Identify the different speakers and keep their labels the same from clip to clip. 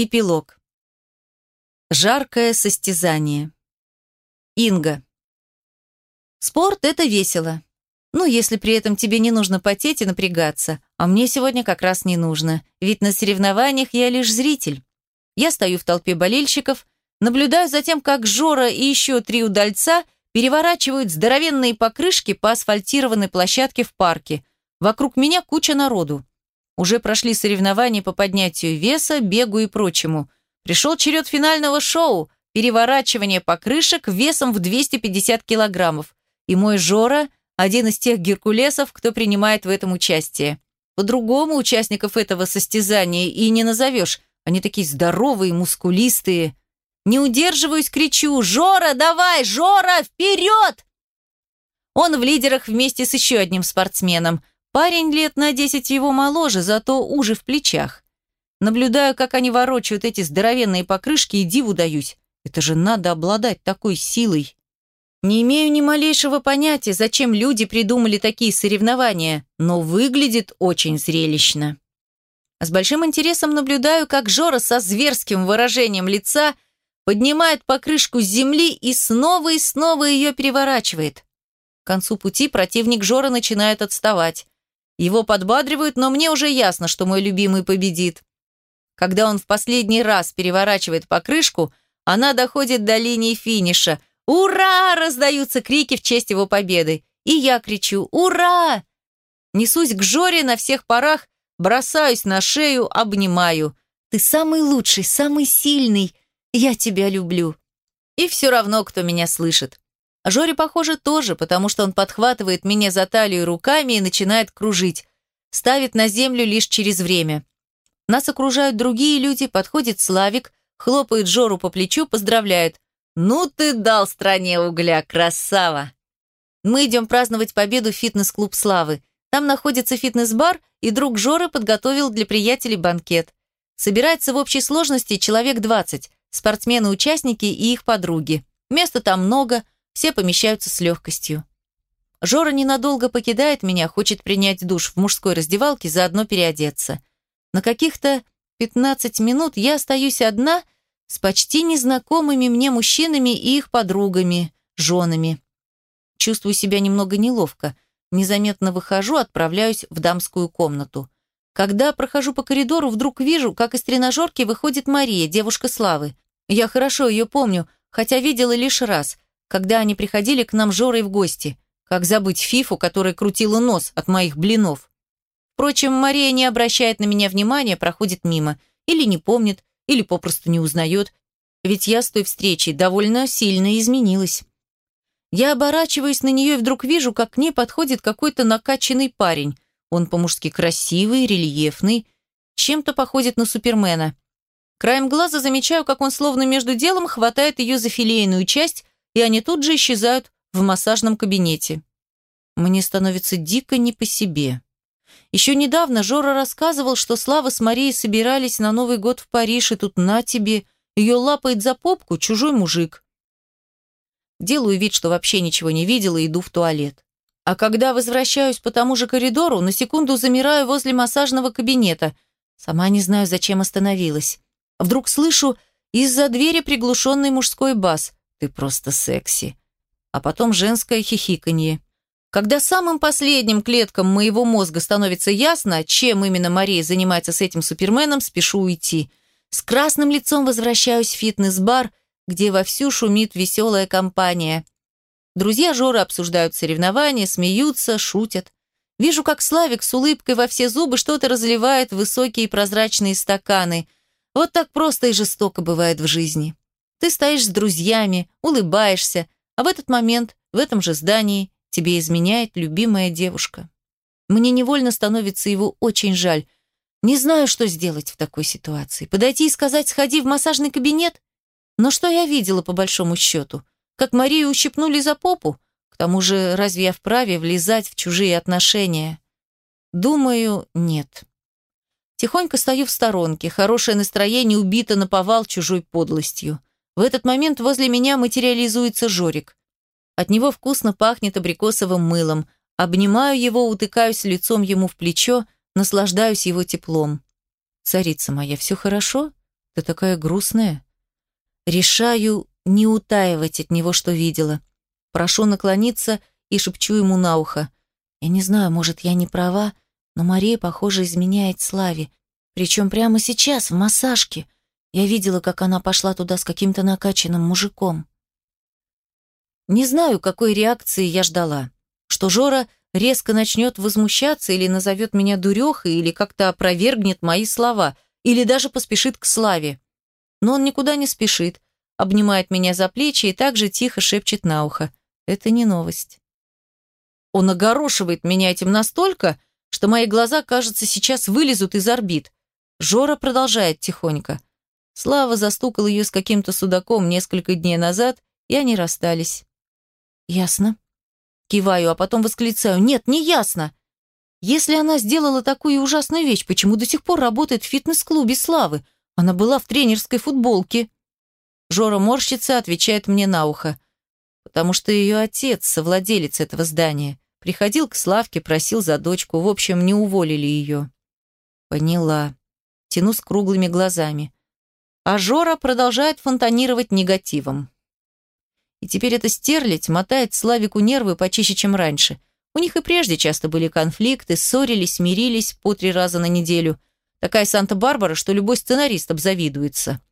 Speaker 1: Эпилог. Жаркое состязание. Инга. Спорт – это весело. Ну, если при этом тебе не нужно потеть и напрягаться. А мне сегодня как раз не нужно, ведь на соревнованиях я лишь зритель. Я стою в толпе болельщиков, наблюдаю за тем, как Жора и еще три удальца переворачивают здоровенные покрышки по асфальтированной площадке в парке. Вокруг меня куча народу. Уже прошли соревнования по поднятию веса, бегу и прочему. Пришел черед финального шоу – переворачивание покрышек весом в 250 килограммов. И мой Жора – один из тех геркулесов, кто принимает в этом участие. По-другому участников этого состязания и не назовешь. Они такие здоровые, мускулистые. Не удерживаюсь, кричу «Жора, давай! Жора, вперед!» Он в лидерах вместе с еще одним спортсменом. Парень лет на десять его моложе, зато уже в плечах. Наблюдаю, как они ворочают эти здоровенные покрышки и диву даюсь. Это же надо обладать такой силой. Не имею ни малейшего понятия, зачем люди придумали такие соревнования, но выглядит очень зрелищно. С большим интересом наблюдаю, как Жора со зверским выражением лица поднимает покрышку с земли и снова и снова ее переворачивает. К концу пути противник Жора начинает отставать. Его подбадривают, но мне уже ясно, что мой любимый победит. Когда он в последний раз переворачивает покрышку, она доходит до линии финиша. «Ура!» – раздаются крики в честь его победы. И я кричу «Ура!». Несусь к Жоре на всех парах, бросаюсь на шею, обнимаю. «Ты самый лучший, самый сильный. Я тебя люблю». И все равно, кто меня слышит. Жоре, похоже, тоже, потому что он подхватывает меня за талию руками и начинает кружить. Ставит на землю лишь через время. Нас окружают другие люди, подходит Славик, хлопает Жору по плечу, поздравляет. «Ну ты дал стране угля, красава!» Мы идем праздновать победу в фитнес-клуб «Славы». Там находится фитнес-бар, и друг Жоры подготовил для приятелей банкет. Собирается в общей сложности человек 20, спортсмены-участники и их подруги. Места там много – все помещаются с легкостью. Жора ненадолго покидает меня, хочет принять душ в мужской раздевалке, заодно переодеться. На каких-то 15 минут я остаюсь одна с почти незнакомыми мне мужчинами и их подругами, женами. Чувствую себя немного неловко. Незаметно выхожу, отправляюсь в дамскую комнату. Когда прохожу по коридору, вдруг вижу, как из тренажерки выходит Мария, девушка Славы. Я хорошо ее помню, хотя видела лишь раз – когда они приходили к нам Жорой в гости. Как забыть Фифу, которая крутила нос от моих блинов? Впрочем, Мария не обращает на меня внимания, проходит мимо. Или не помнит, или попросту не узнает. Ведь я с той встречи довольно сильно изменилась. Я оборачиваюсь на нее и вдруг вижу, как к ней подходит какой-то накачанный парень. Он по-мужски красивый, рельефный, чем-то походит на Супермена. Краем глаза замечаю, как он словно между делом хватает ее за филейную часть и они тут же исчезают в массажном кабинете. Мне становится дико не по себе. Еще недавно Жора рассказывал, что Слава с Марией собирались на Новый год в Париж, и тут на тебе, ее лапает за попку чужой мужик. Делаю вид, что вообще ничего не видела, и иду в туалет. А когда возвращаюсь по тому же коридору, на секунду замираю возле массажного кабинета. Сама не знаю, зачем остановилась. Вдруг слышу из-за двери приглушенный мужской бас. Ты просто секси. А потом женское хихиканье. Когда самым последним клеткам моего мозга становится ясно, чем именно Мария занимается с этим суперменом, спешу уйти. С красным лицом возвращаюсь в фитнес-бар, где вовсю шумит веселая компания. Друзья Жоры обсуждают соревнования, смеются, шутят. Вижу, как Славик с улыбкой во все зубы что-то разливает в высокие прозрачные стаканы. Вот так просто и жестоко бывает в жизни. Ты стоишь с друзьями, улыбаешься, а в этот момент, в этом же здании, тебе изменяет любимая девушка. Мне невольно становится его очень жаль. Не знаю, что сделать в такой ситуации. Подойти и сказать «сходи в массажный кабинет»? Но что я видела по большому счету? Как Марию ущипнули за попу? К тому же, разве я вправе влезать в чужие отношения? Думаю, нет. Тихонько стою в сторонке, хорошее настроение убито на повал чужой подлостью. В этот момент возле меня материализуется Жорик. От него вкусно пахнет абрикосовым мылом. Обнимаю его, утыкаюсь лицом ему в плечо, наслаждаюсь его теплом. «Царица моя, все хорошо?» ты такая грустная. Решаю не утаивать от него, что видела. Прошу наклониться и шепчу ему на ухо. Я не знаю, может, я не права, но Мария, похоже, изменяет Славе. Причем прямо сейчас, в массажке. Я видела, как она пошла туда с каким-то накачанным мужиком. Не знаю, какой реакции я ждала. Что Жора резко начнет возмущаться или назовет меня дурехой, или как-то опровергнет мои слова, или даже поспешит к Славе. Но он никуда не спешит, обнимает меня за плечи и также тихо шепчет на ухо. Это не новость. Он огорошивает меня этим настолько, что мои глаза, кажется, сейчас вылезут из орбит. Жора продолжает тихонько. Слава застукал ее с каким-то судаком несколько дней назад, и они расстались. Ясно. Киваю, а потом восклицаю. Нет, не ясно. Если она сделала такую ужасную вещь, почему до сих пор работает в фитнес-клубе Славы? Она была в тренерской футболке. Жора морщится, отвечает мне на ухо. Потому что ее отец, совладелец этого здания, приходил к Славке, просил за дочку. В общем, не уволили ее. Поняла. Тяну с круглыми глазами. А Жора продолжает фонтанировать негативом. И теперь эта стерлядь мотает Славику нервы почище, чем раньше. У них и прежде часто были конфликты, ссорились, мирились по три раза на неделю. Такая Санта-Барбара, что любой сценарист обзавидуется.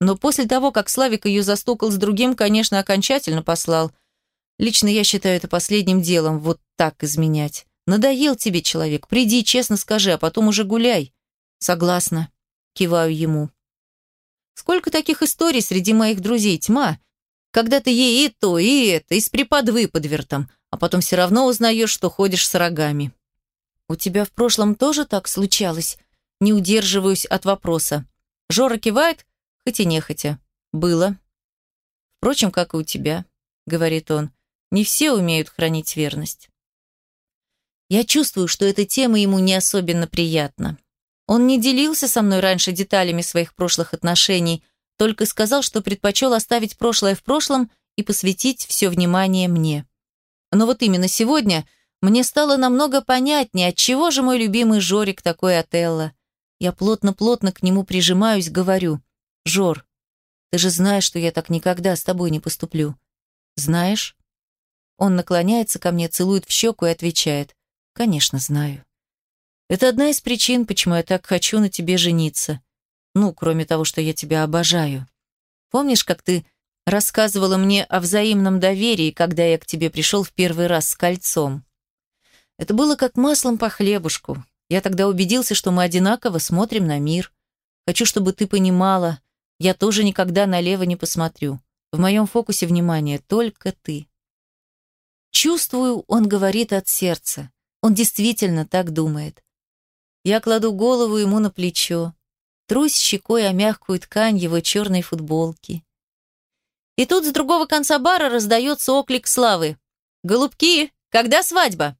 Speaker 1: Но после того, как Славик ее застукал с другим, конечно, окончательно послал. Лично я считаю это последним делом, вот так изменять. Надоел тебе человек, приди, честно скажи, а потом уже гуляй. Согласна. Киваю ему. Сколько таких историй среди моих друзей, тьма когда ты ей и то, и это, и с приподвыподвертом, а потом все равно узнаешь, что ходишь с рогами. У тебя в прошлом тоже так случалось? Не удерживаюсь от вопроса. Жора кивает, хоть и нехотя. Было. Впрочем, как и у тебя, говорит он. Не все умеют хранить верность. Я чувствую, что эта тема ему не особенно приятна. Он не делился со мной раньше деталями своих прошлых отношений, только сказал, что предпочел оставить прошлое в прошлом и посвятить все внимание мне. Но вот именно сегодня мне стало намного понятнее, отчего же мой любимый Жорик такой Отелло. Я плотно-плотно к нему прижимаюсь, говорю, «Жор, ты же знаешь, что я так никогда с тобой не поступлю». «Знаешь?» Он наклоняется ко мне, целует в щеку и отвечает, «Конечно, знаю». Это одна из причин, почему я так хочу на тебе жениться. Ну, кроме того, что я тебя обожаю. Помнишь, как ты рассказывала мне о взаимном доверии, когда я к тебе пришел в первый раз с кольцом? Это было как маслом по хлебушку. Я тогда убедился, что мы одинаково смотрим на мир. Хочу, чтобы ты понимала, я тоже никогда налево не посмотрю. В моем фокусе внимания только ты. Чувствую, он говорит от сердца. Он действительно так думает. Я кладу голову ему на плечо, трусь щекой о мягкую ткань его черной футболки. И тут с другого конца бара раздается оклик славы. «Голубки, когда свадьба?»